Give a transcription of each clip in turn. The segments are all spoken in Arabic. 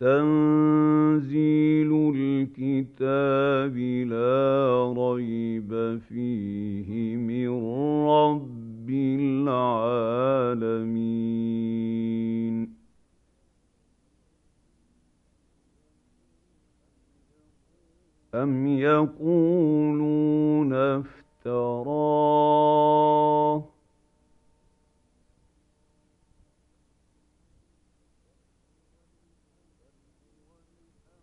تنزيل الكتاب لا ريب فيه من رب العالمين. أم يقولون افتراه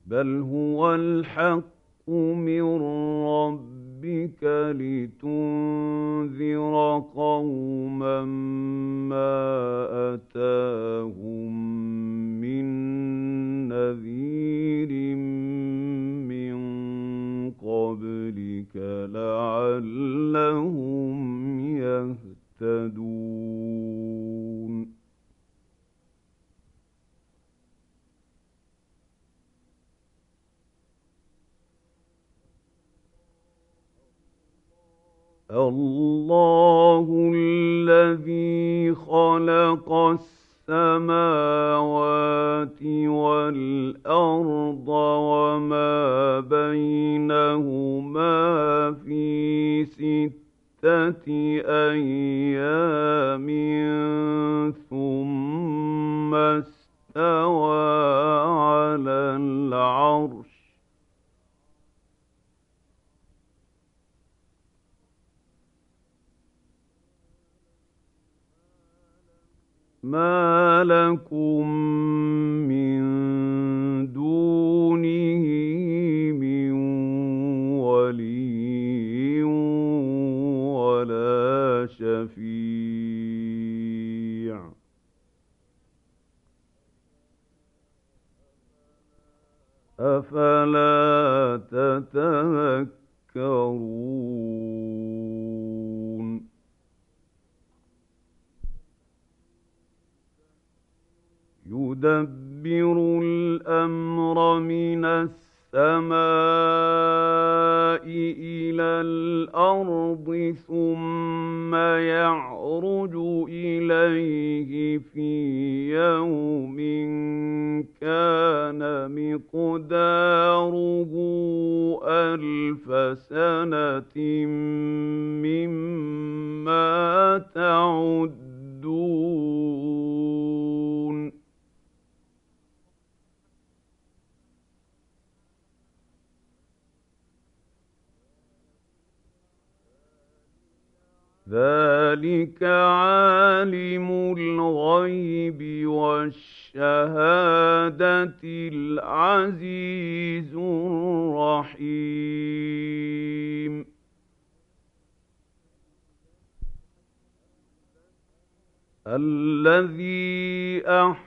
بل هو الحق من والشهادة العزيز الرحيم. الذي أحسن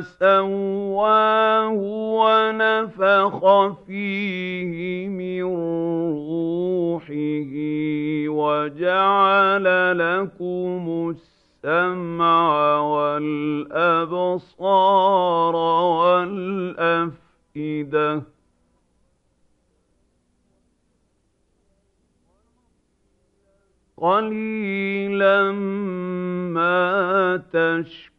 سواه ونفخ فيه من روحه وجعل لكم السمع والأبصار والأفئدة قليلا ما تشكرون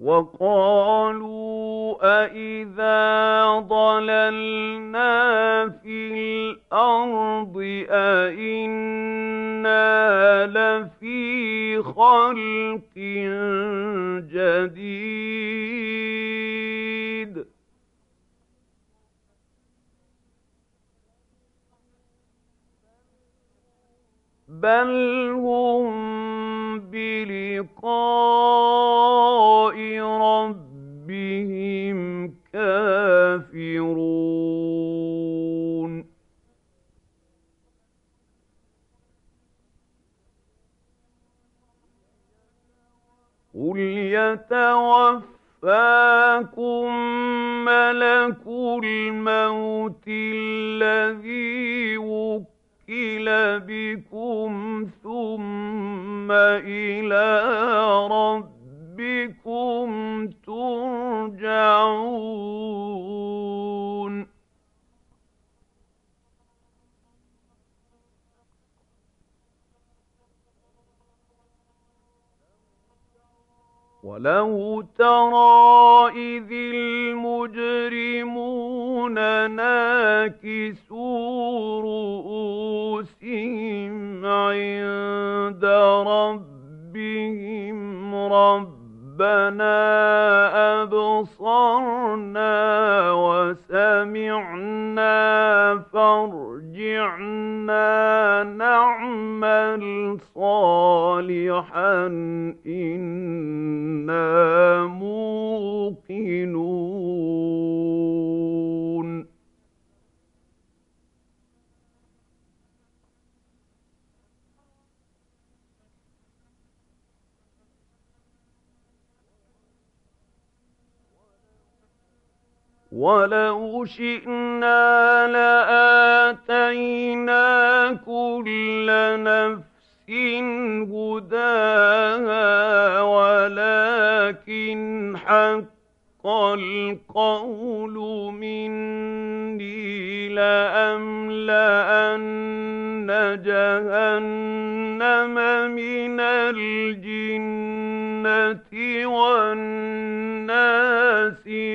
وقالوا أإذا ضللنا في الأرض أإنا لفي خلق جديد بل هم بلقاء ربهم كافرون قل يتوفاكم ملك الموت الذي وكل وكل بكم ثم إلى ربكم ترجعون ولو ترى إذ المجرمون ناكسوا رؤوسهم عند ربهم ربنا أبصرنا وسمعنا فارجعنا نعمل صالحا إنا موقنون. ولو شئنا لآتينا كل نفس هداها ولكن حق القول مني لأملأن جهنم من الجنة والناس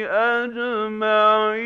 أجمعين.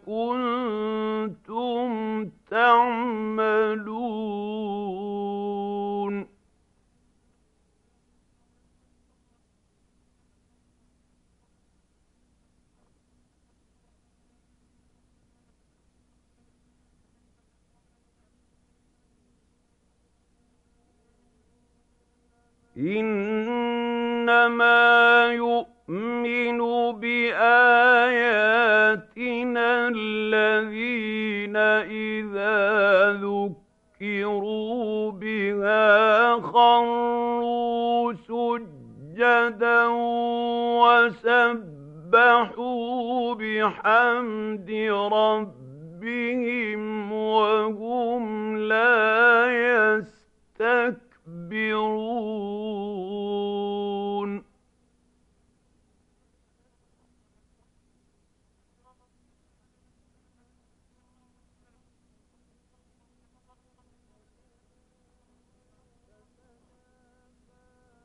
بها خروا سجدا وسبحوا بحمد ربهم وهم لا يستكبرون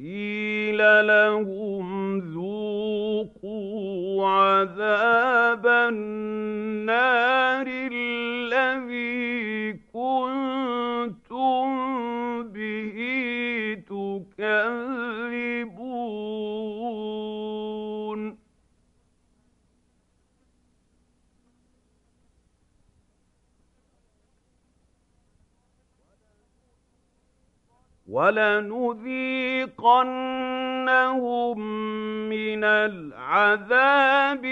وقيل لهم ذوقوا عذاب النار الذي كنتم به تكذبون. ولنذيقنهم من العذاب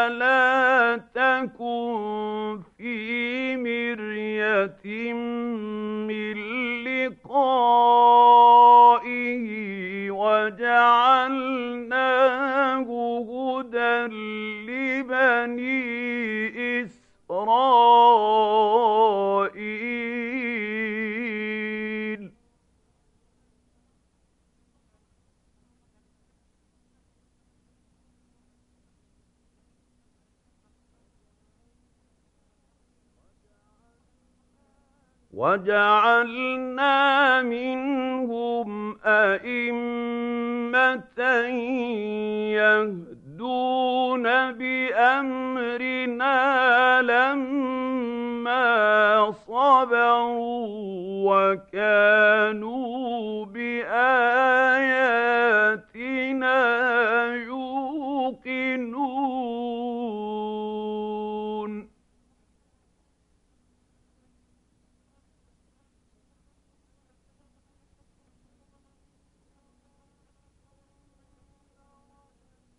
فلا تكن في مرية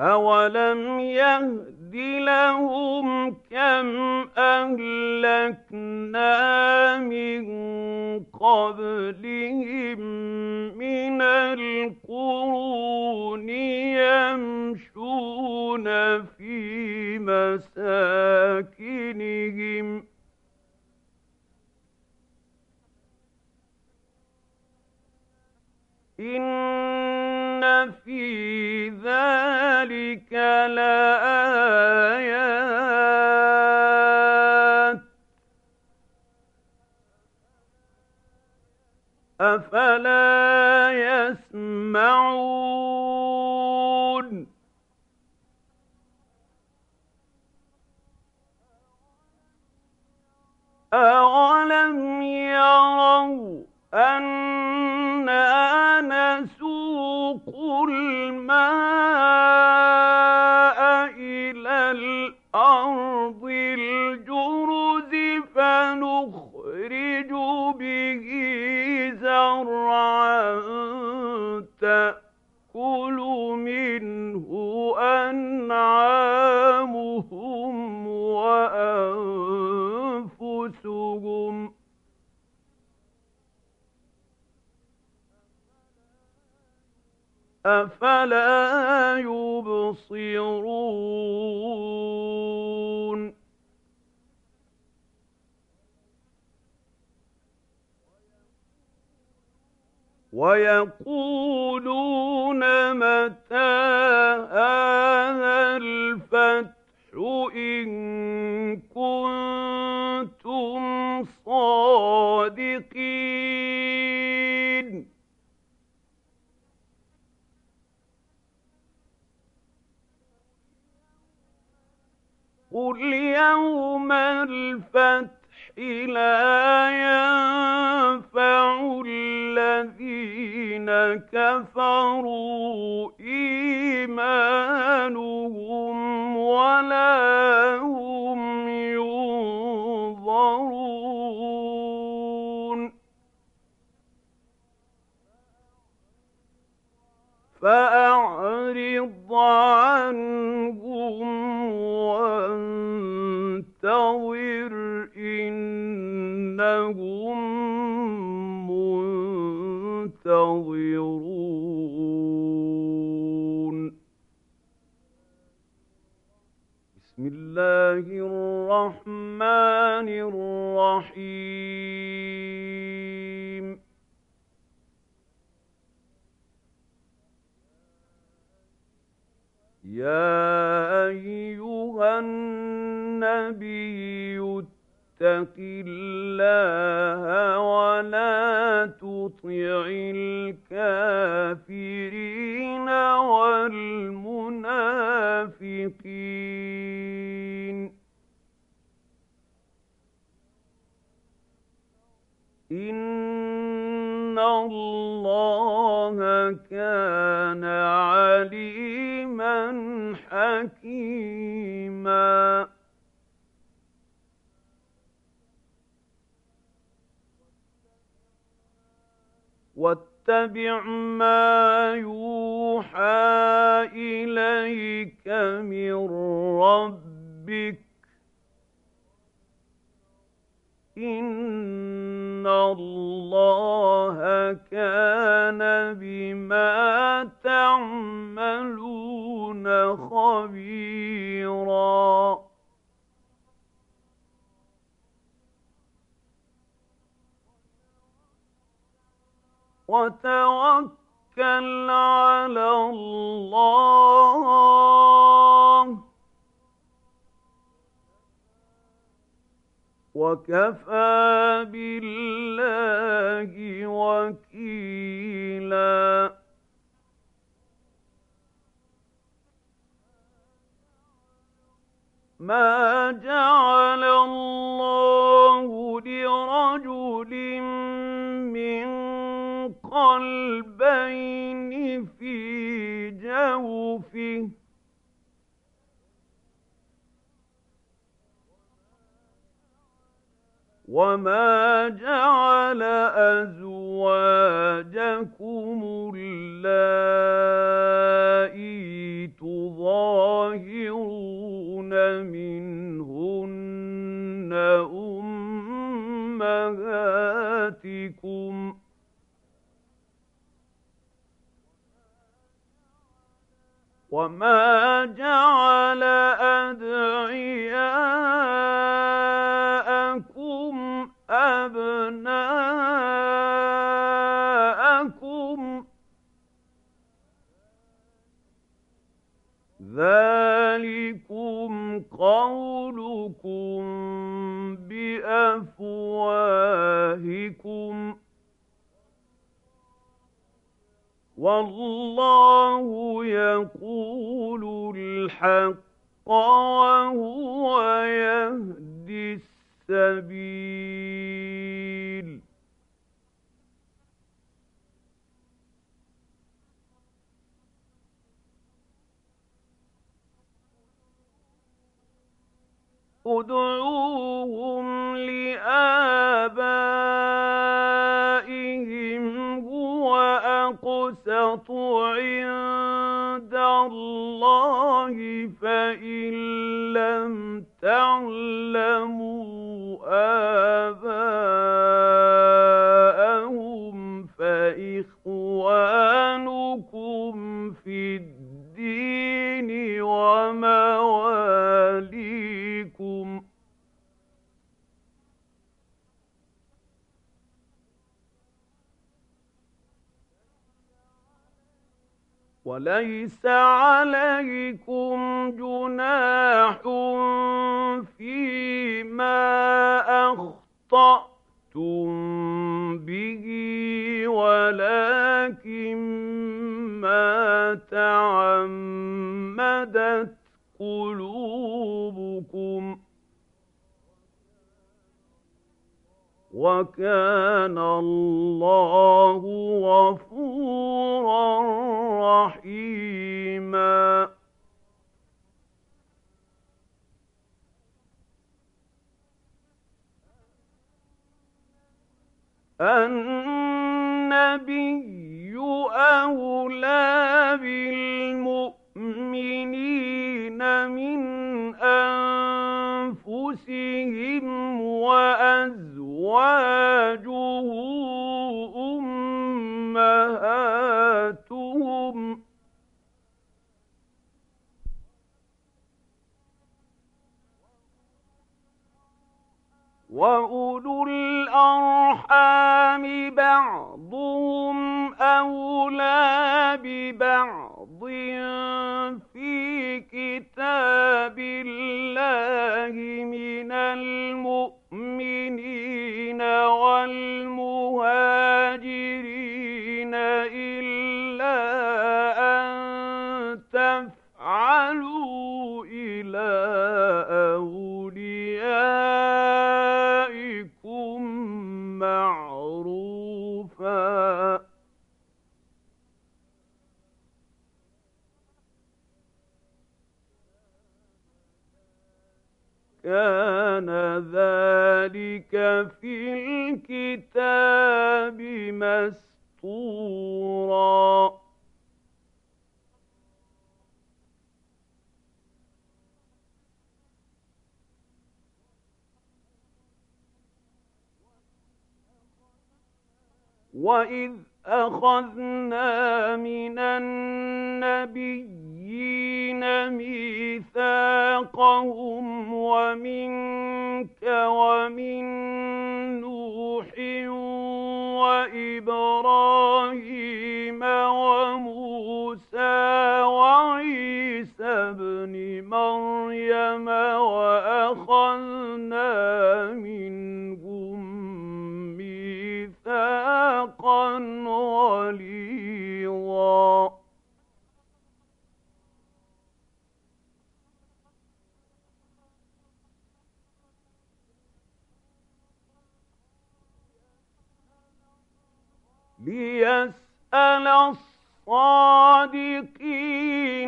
أولم يهد لهم كم أهلكنا من قبلهم من القرون يمشون في مساكنهم إن في ذلك لآيات أفلا يسمعون أولم يروا أنا زرعا تأكل منه أنعامهم وأنفسهم. أفلا يبصرون؟ ويقولون متى هذا الفتح إن كنتم صادقين؟ قل يوم الفتح لا ينفع الذين كفروا إيمانهم ولا هم ينظرون. فأعرض عنهم وانتظر إنهم منتظرون. بسم الله الرحمن الرحيم. يا اتق الله ولا تطع الكافرين واتبع ما يوحى إليك من ربك. إن الله كان بما تعملون خبيرا. وتوكل على الله. وكفى بالله وكيلا. ما جعل الله لرجل من قلبين في جوفه. وما جعل أزواجكم اللائي تظاهرون منهن أمهاتكم وما جعل أدعياءكم أبناءكم ذلكم قولكم بأفواهكم والله يقول الحق وهو يهدي السبيل. ادعوهم لآبائهم أقسط عند الله فإن لم تعلموا آباءهم فإخوانكم في الدين ومواليكم وليس عليكم جناح فيما أخطأتم به ولكن ما تعمدت قلوبكم وكان الله غفورا رحيما. النبي أولى بالمؤمنين. من أنفسهم وأزواجه أمهاتهم. وأولو الأرحام بعضهم أولى ببعض. الكتاب مسطورا وإذ أخذنا من النبيين ميثاقهم ومنك ومن نوح وإبراهيم وموسى وعيسى ابن مريم وأخذنا منهم غليظا ليسأل الصادقين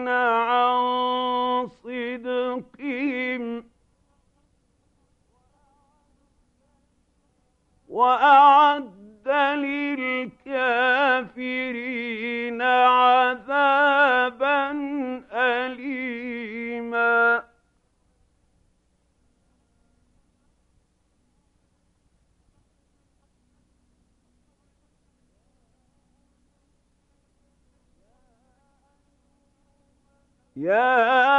عن صدقهم وأعد للكافرين عذابا أليما. يا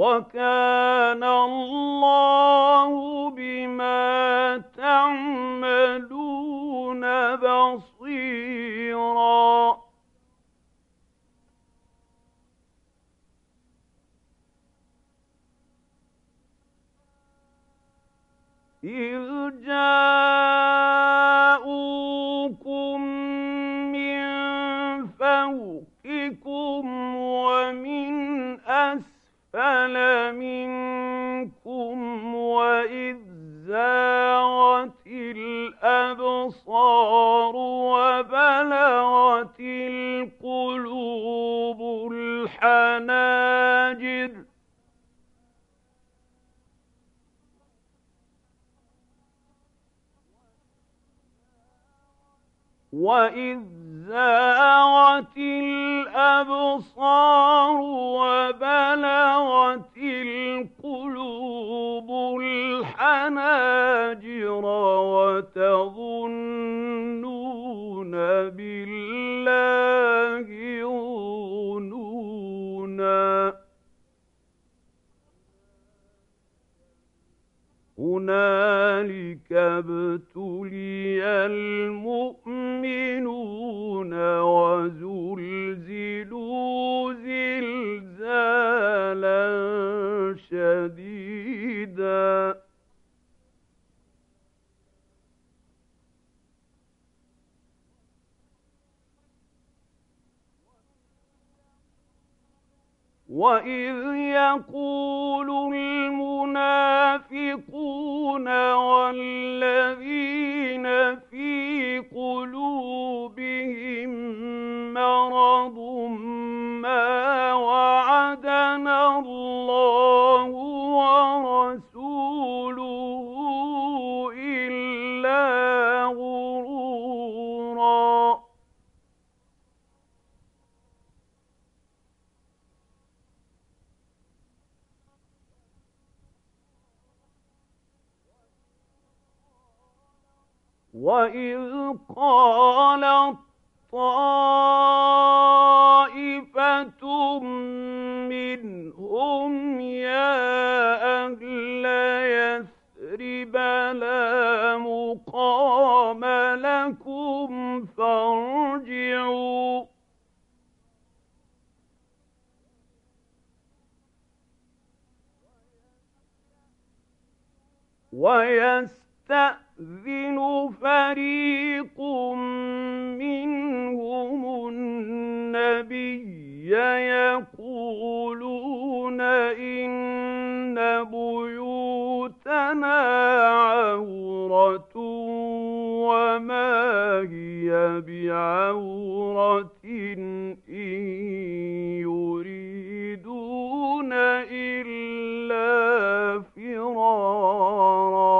وكان الله وإذ يقول المنافقون والذين في قلوبهم مرض وإذ قالت طائفة منهم يا أهل يثرب لا مقام لكم فارجعوا ويستأذن يستأذن فريق منهم النبي يقولون إن بيوتنا عورة وما هي بعورة إن يريدون إلا فرارا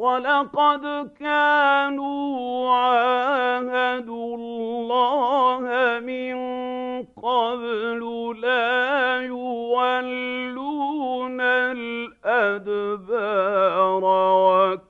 ولقد كانوا عاهدوا الله من قبل لا يولون الأدبار وكان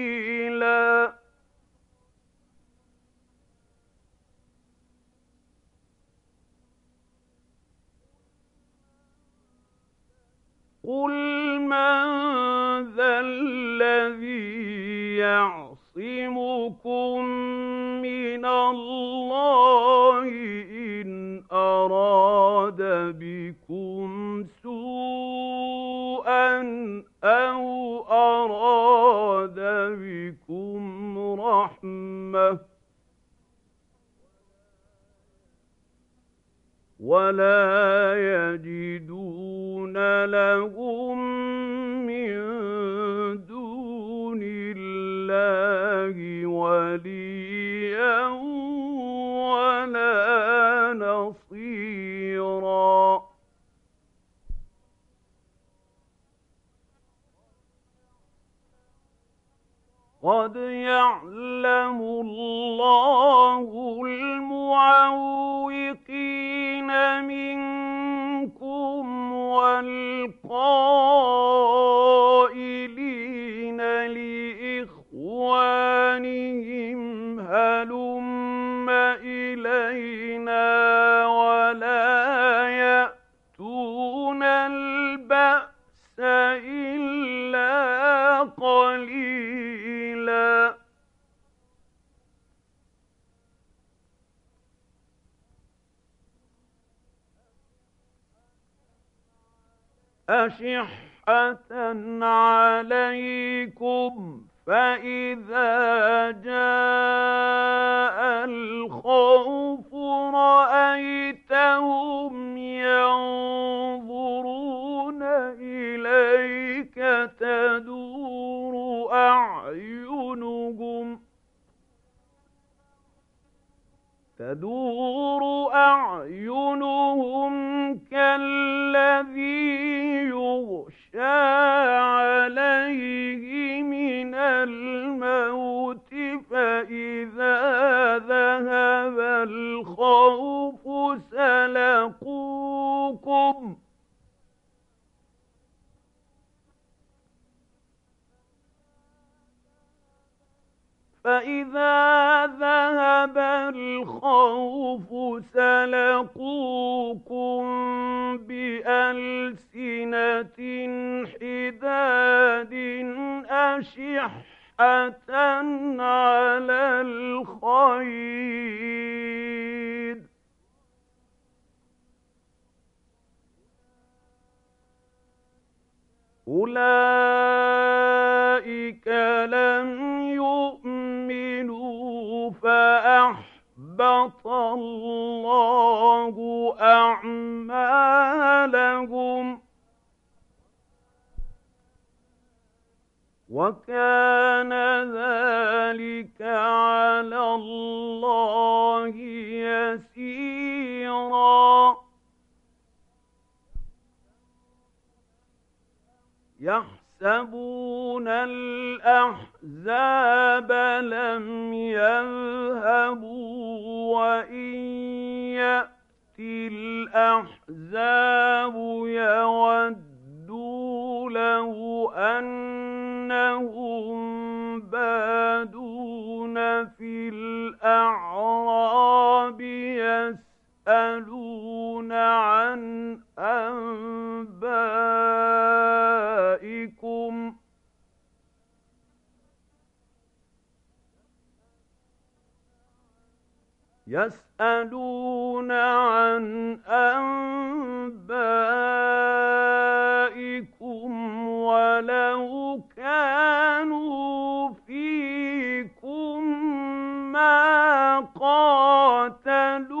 قل من ذا الذي يعصمكم من الله إن أراد بكم سوءا أو أراد بكم رحمة ولا يجدون لهم من دون الله وليا ولا نصيرا قد يعلم الله المعوقين منكم والقائلين أشحة فإذا ذهب الخوف سلقوكم بألسنة حداد أشحة على الخير. أولئك لم يؤمنوا فأحبط الله أعمالهم وكان ذلك على الله يسيرا. يحسبون الأحزاب لم يذهبوا وإن يأتي الأحزاب يودوا له أنهم بادون في الأعراب يسألون عن أنبائكم يسألون عن أنبائكم ولو كانوا فيكم ما قاتلوا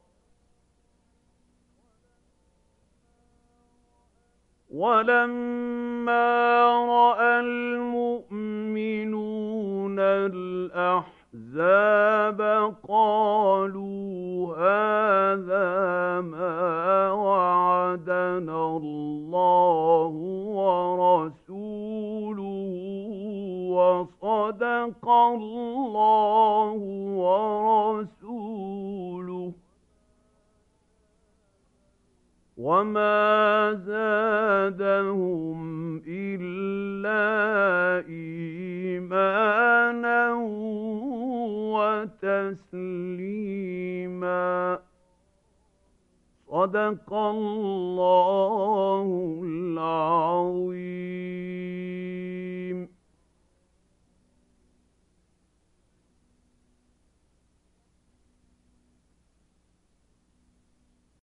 ولما رأى المؤمنون الأحزاب قالوا هذا ما وعدنا الله ورسوله وصدق الله ورسوله وما زادهم إلا إيمانا وتسليما. صدق الله العظيم.